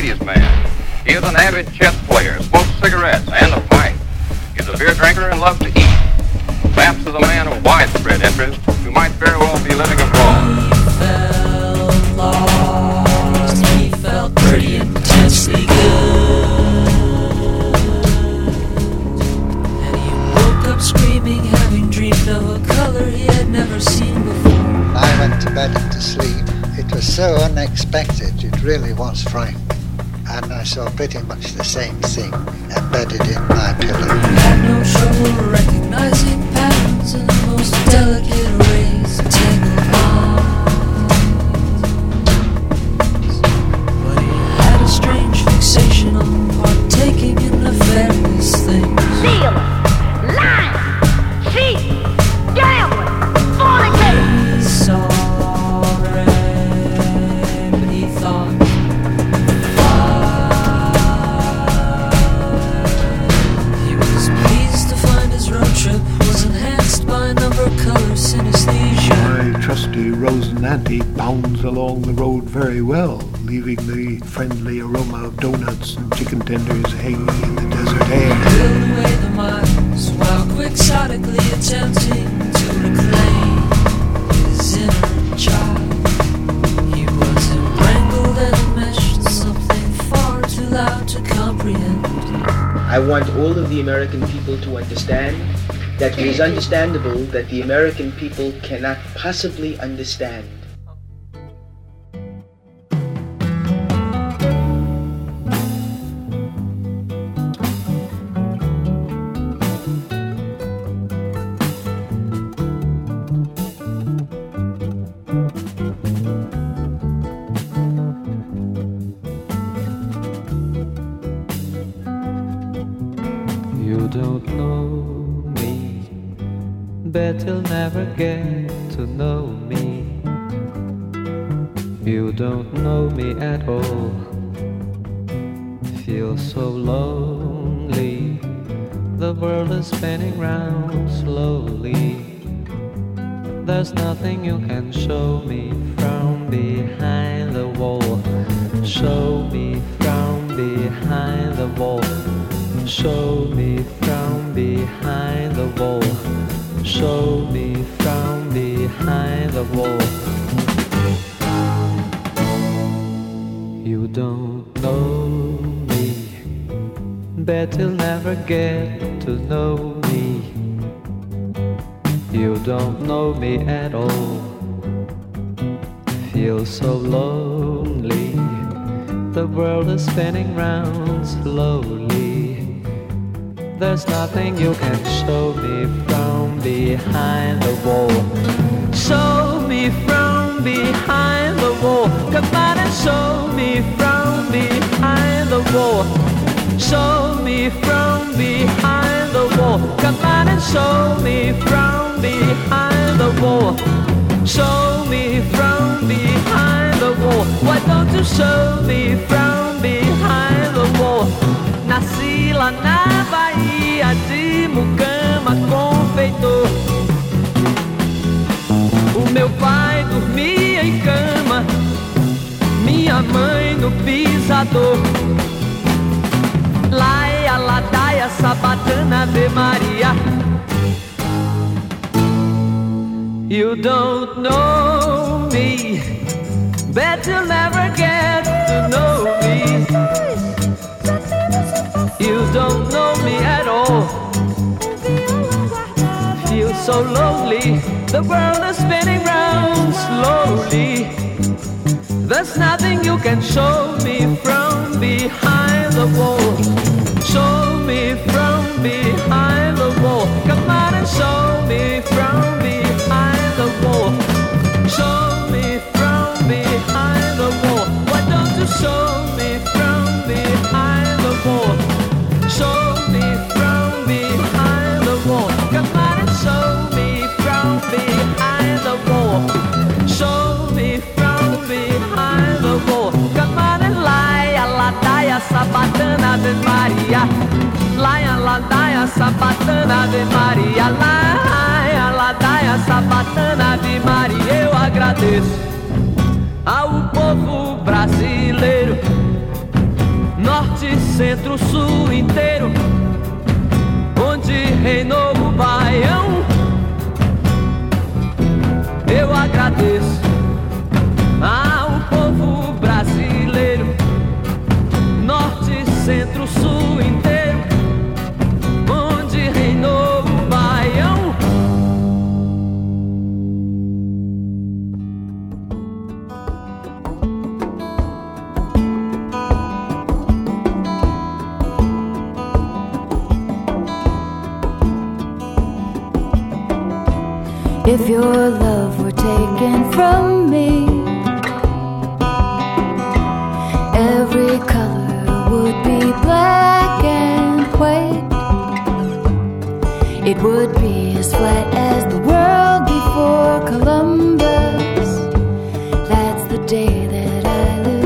ladies' man. He is an avid chess player, smokes cigarettes and a pipe. He is a beer drinker and loves to eat. Maps is a man of widespread interest pretty much the same friendly aroma of donuts and chicken tenders hanging in the desert air. Build away the miles while quixotically attempting to reclaim his inner child. He was entangled and enmeshed, something far too loud to comprehend. I want all of the American people to understand that it is understandable that the American people cannot possibly understand. Don't know me at all, feel so lonely. The world is spinning round slowly. There's nothing you can show me from behind the wall. Show me from behind the wall. Show me from behind the wall. Show me from behind the wall. Don't know me, bet you'll never get to know me. You don't know me at all. Feel so lonely. The world is spinning round slowly. There's nothing you can show me from behind the wall. Show me from behind the wall. Show me from behind the wall. Show me from behind the wall. Come on and show me from behind the wall. Show me from behind the wall. Why don't you show me from behind the wall? Nasci lá na Bahia de Mucama, confeitor. O meu pai dormia em cama, pisador. Laia, ladaia, sabatana, Ave Maria. You don't know me, Bet you'll never get to know me. You don't know me at all. Feel so lonely. The world is spinning round slowly. There's nothing you can show me from behind the wall. Show me from behind the wall. Come on and show me from Ave Maria. Laia, ladaia, sabatana, Ave Maria. Laia, ladaia, sabatana, Ave Maria. Eu agradeço ao povo brasileiro, norte, centro, sul inteiro, onde reinou o baião. Eu agradeço If your love were taken from me, every color would be black and white. It would be as flat as the world before Columbus. That's the day that I lose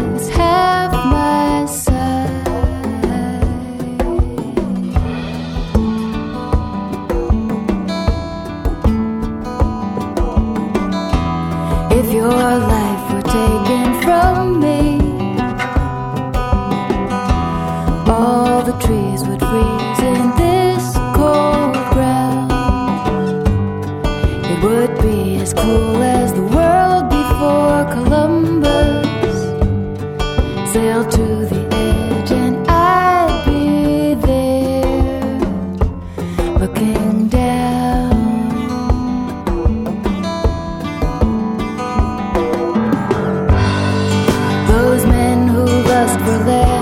lust for land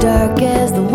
dark as the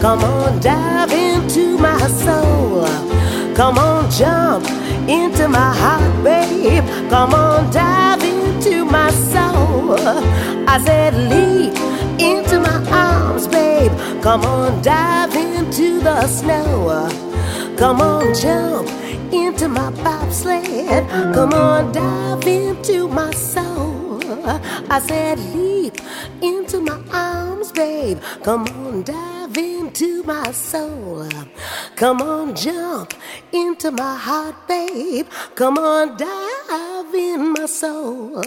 Come on, dive into my soul. Come on, jump into my heart, babe. Come on, dive into my soul. I said, leap into my arms, babe. Come on, dive into the snow. Come on, jump into my bobsled. Come on, dive into my soul. I said, leap into my arms, babe. Come on, dive dive into my soul. Come on, jump into my heart, babe. Come on, dive in my soul.